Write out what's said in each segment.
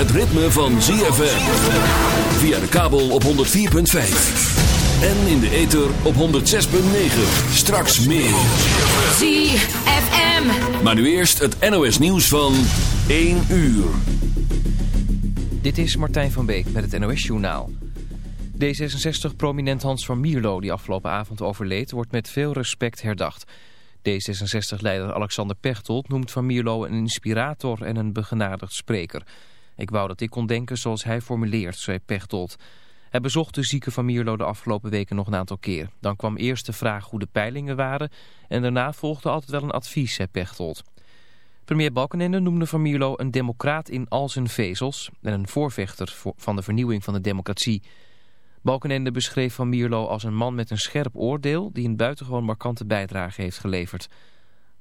het ritme van ZFM. Via de kabel op 104.5. En in de ether op 106.9. Straks meer. ZFM. Maar nu eerst het NOS nieuws van 1 uur. Dit is Martijn van Beek met het NOS Journaal. D66-prominent Hans van Mierlo, die afgelopen avond overleed, wordt met veel respect herdacht. D66-leider Alexander Pechtold noemt Van Mierlo een inspirator en een begenadigd spreker. Ik wou dat ik kon denken zoals hij formuleert, zei Pechtold. Hij bezocht de zieke Van Mierlo de afgelopen weken nog een aantal keer. Dan kwam eerst de vraag hoe de peilingen waren en daarna volgde altijd wel een advies, zei Pechtold. Premier Balkenende noemde Van Mierlo een democraat in al zijn vezels en een voorvechter van de vernieuwing van de democratie. Balkenende beschreef Van Mierlo als een man met een scherp oordeel die een buitengewoon markante bijdrage heeft geleverd.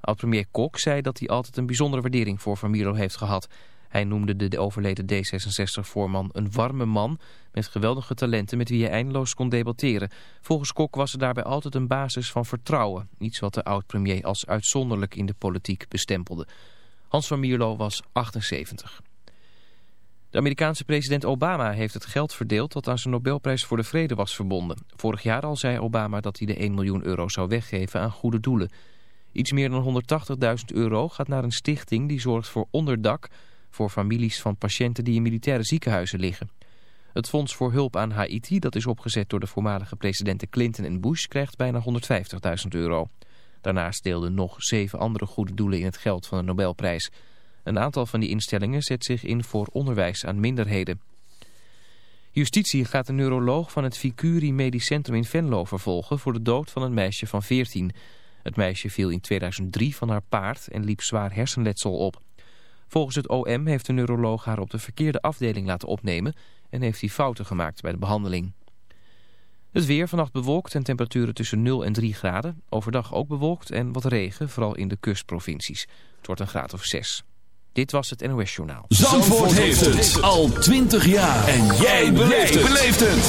Oud-premier Kok zei dat hij altijd een bijzondere waardering voor Van Mierlo heeft gehad. Hij noemde de overleden D66-voorman een warme man met geweldige talenten met wie hij eindeloos kon debatteren. Volgens Kok was er daarbij altijd een basis van vertrouwen, iets wat de oud-premier als uitzonderlijk in de politiek bestempelde. Hans van Mierlo was 78. De Amerikaanse president Obama heeft het geld verdeeld dat aan zijn Nobelprijs voor de Vrede was verbonden. Vorig jaar al zei Obama dat hij de 1 miljoen euro zou weggeven aan goede doelen. Iets meer dan 180.000 euro gaat naar een stichting die zorgt voor onderdak voor families van patiënten die in militaire ziekenhuizen liggen. Het Fonds voor Hulp aan Haiti, dat is opgezet door de voormalige presidenten Clinton en Bush, krijgt bijna 150.000 euro. Daarnaast deelden nog zeven andere goede doelen in het geld van de Nobelprijs. Een aantal van die instellingen zet zich in voor onderwijs aan minderheden. Justitie gaat een neuroloog van het Vicuri Medisch Centrum in Venlo vervolgen voor de dood van een meisje van 14. Het meisje viel in 2003 van haar paard en liep zwaar hersenletsel op. Volgens het OM heeft de neuroloog haar op de verkeerde afdeling laten opnemen en heeft hij fouten gemaakt bij de behandeling. Het weer vannacht bewolkt en temperaturen tussen 0 en 3 graden. Overdag ook bewolkt en wat regen, vooral in de kustprovincies. Het wordt een graad of 6. Dit was het NOS Journaal. Zandvoort, heeft het al 20 jaar. En jij beleeft het.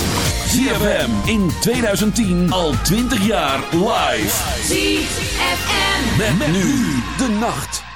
ZFM in 2010 al 20 jaar live. ZFM. Met, met nu de nacht.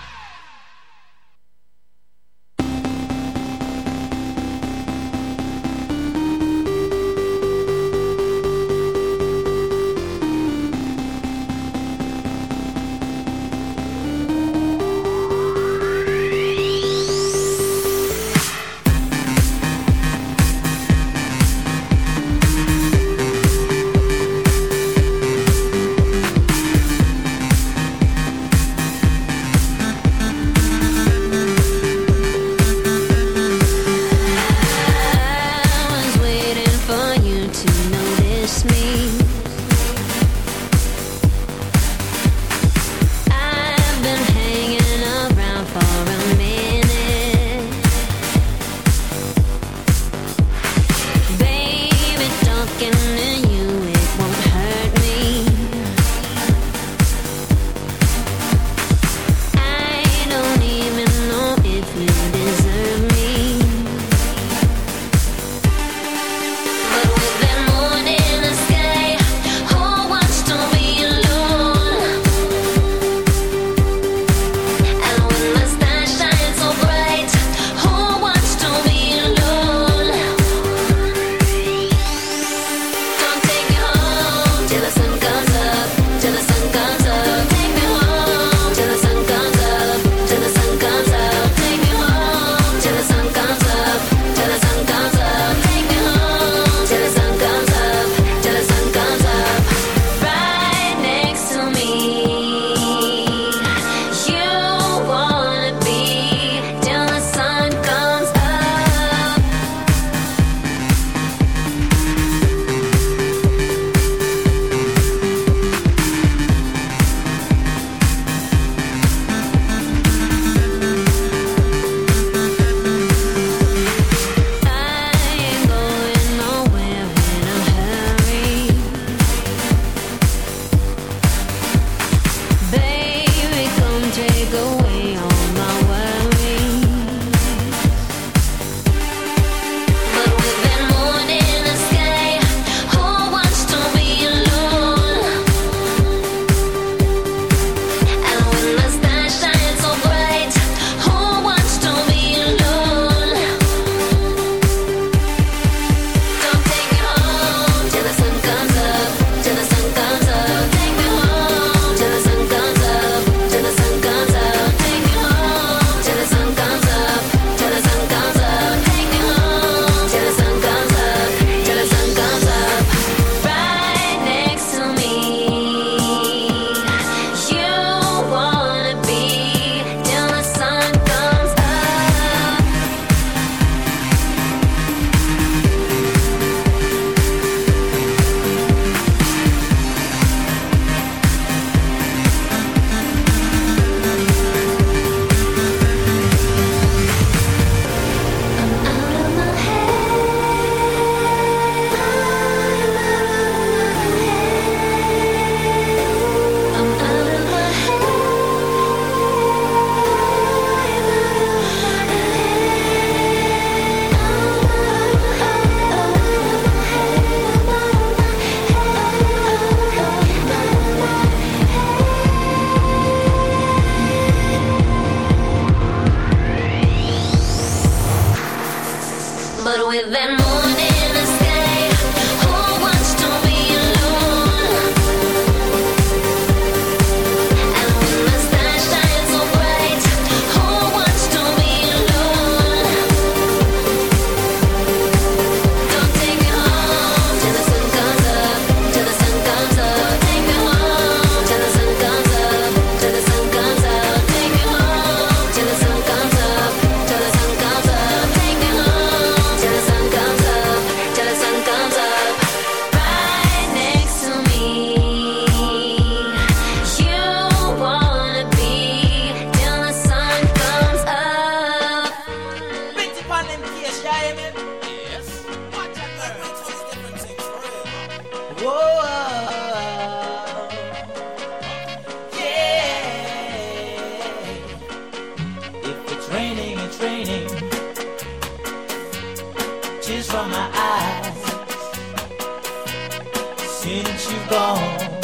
Oh.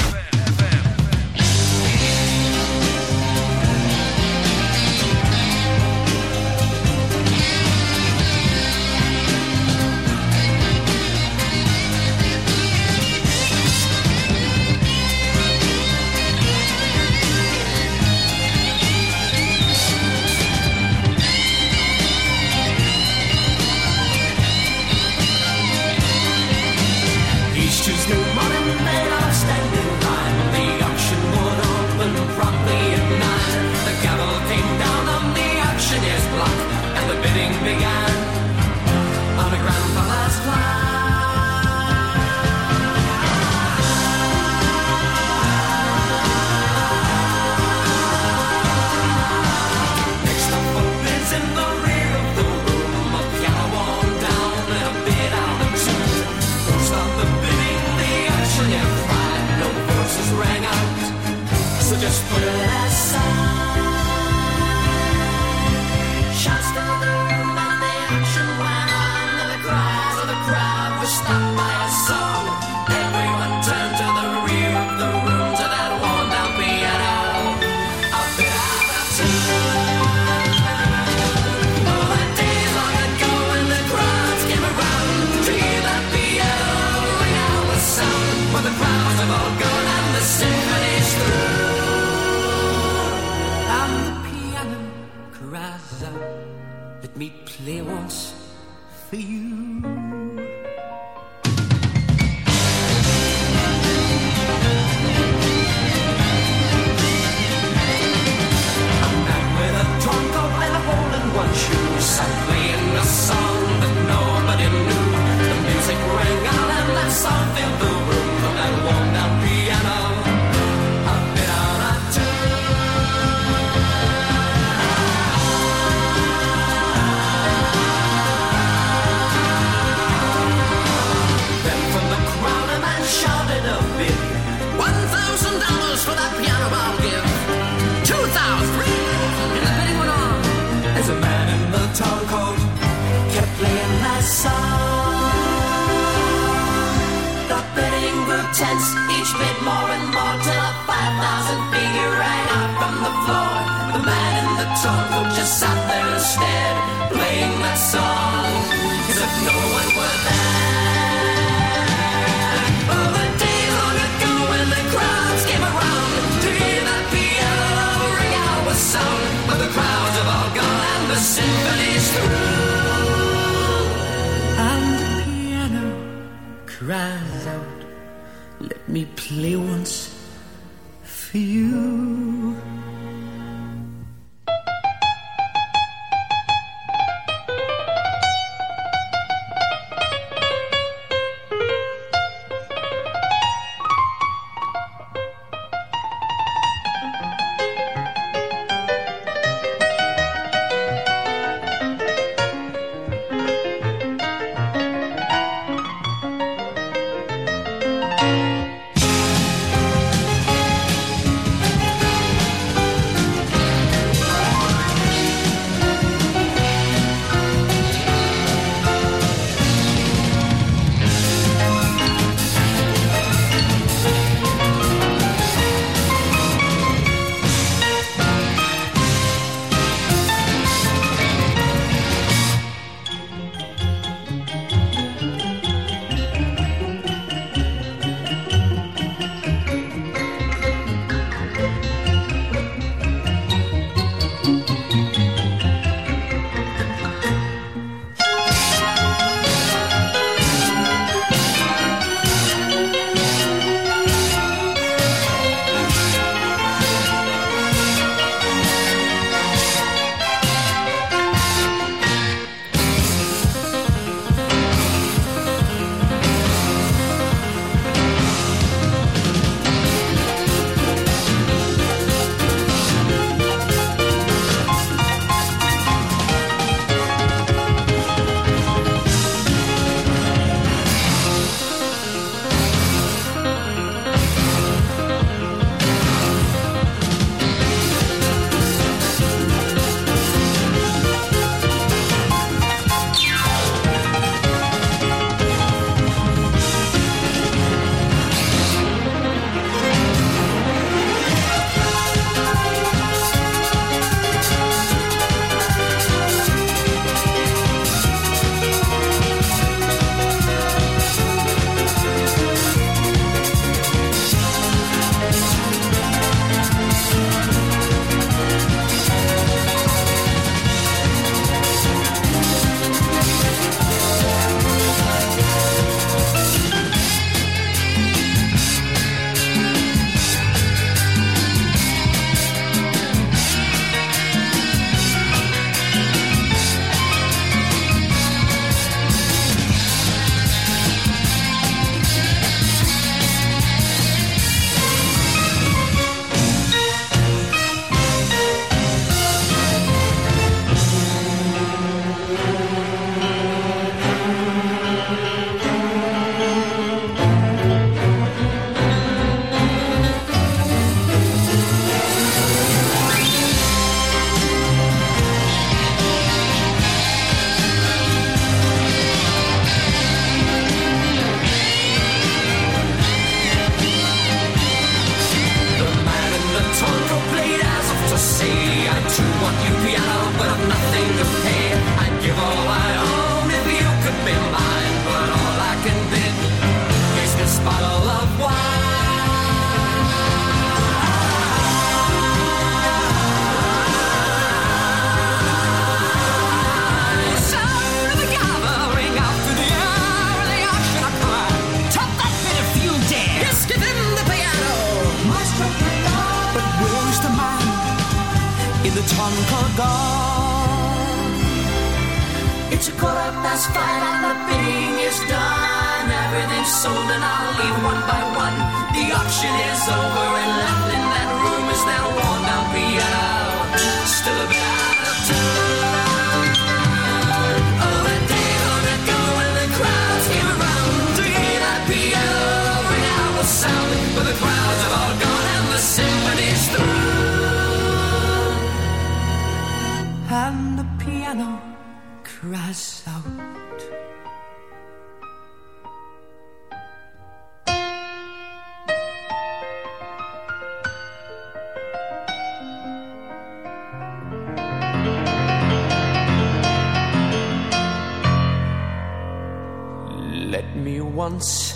Me once.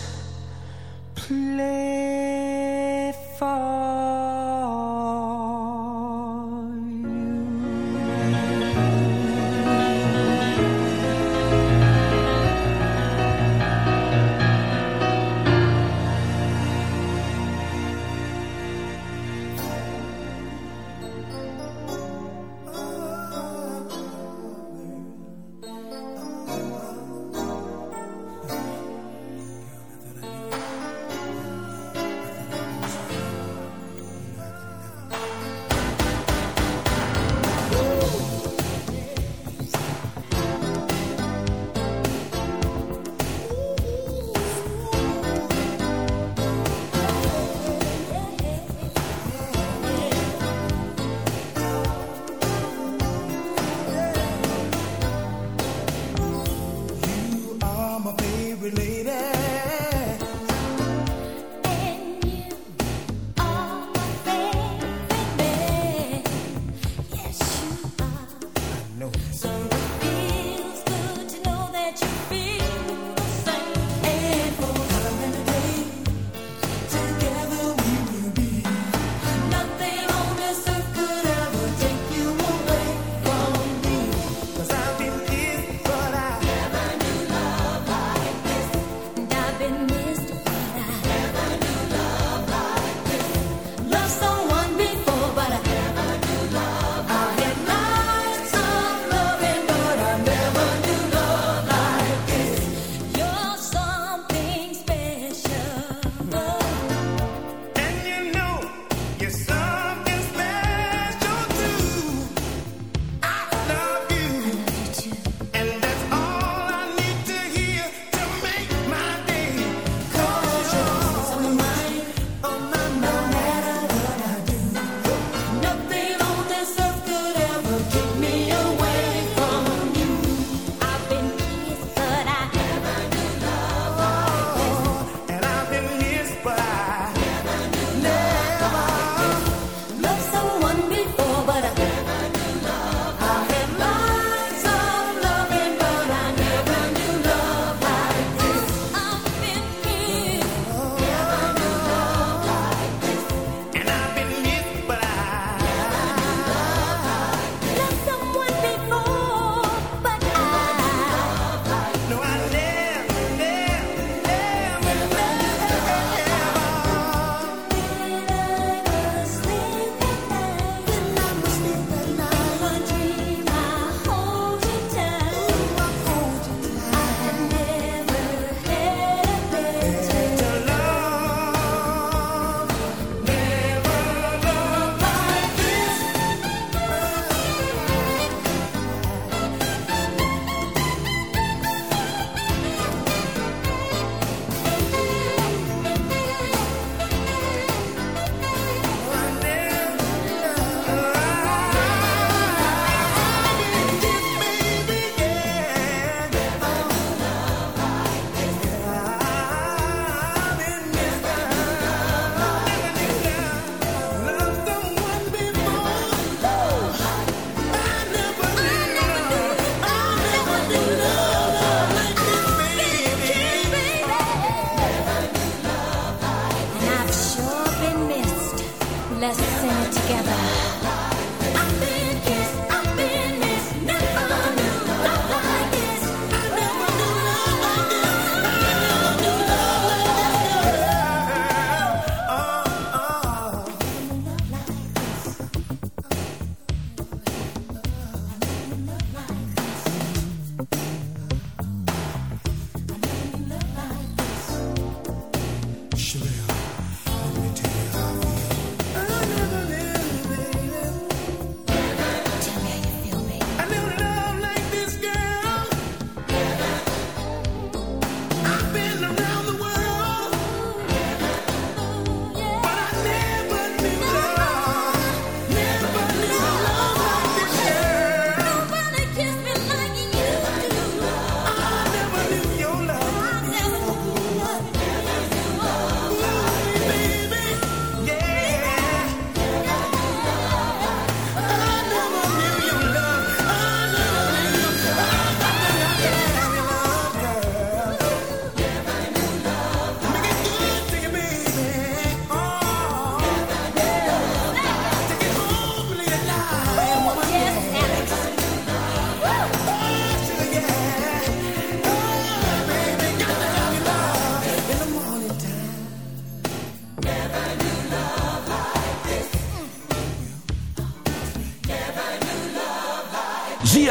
Play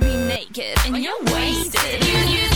Be naked and you're wasted. You, you,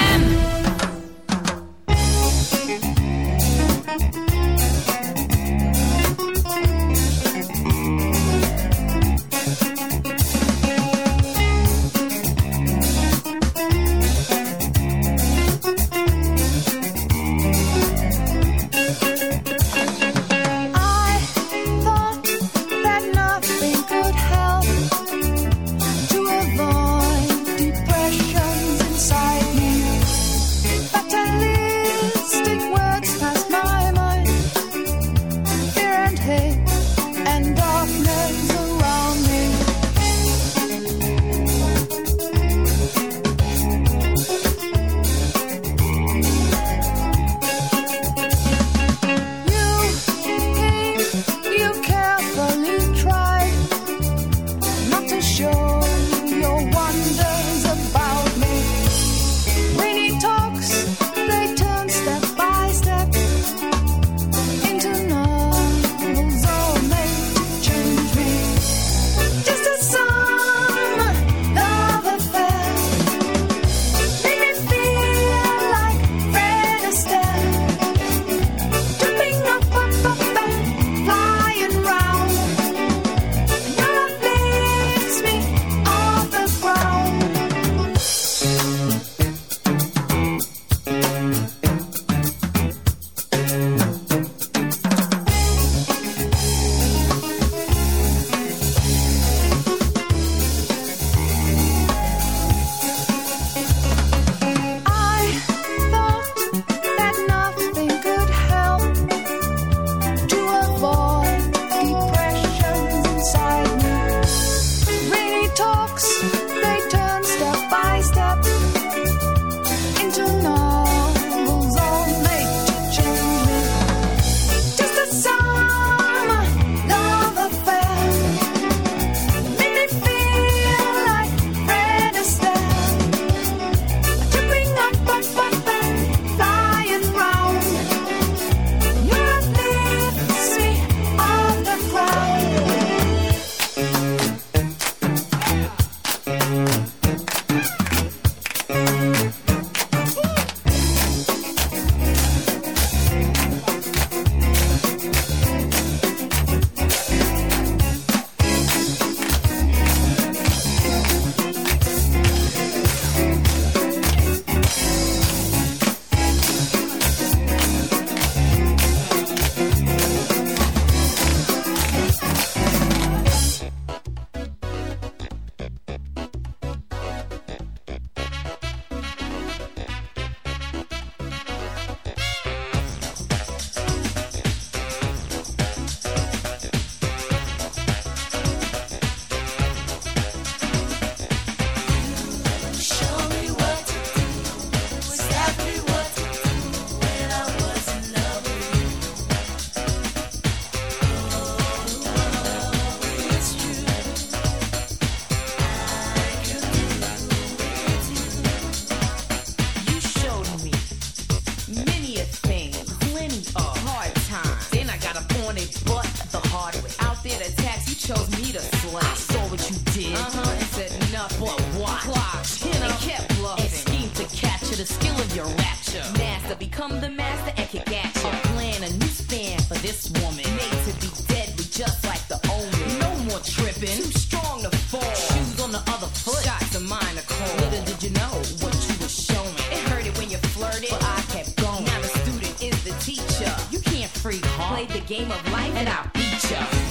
played the game of life and I'll beat ya.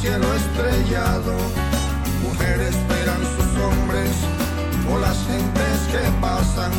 Cielo estrellado. Mujeres esperan sus hombres o las gentes que pasan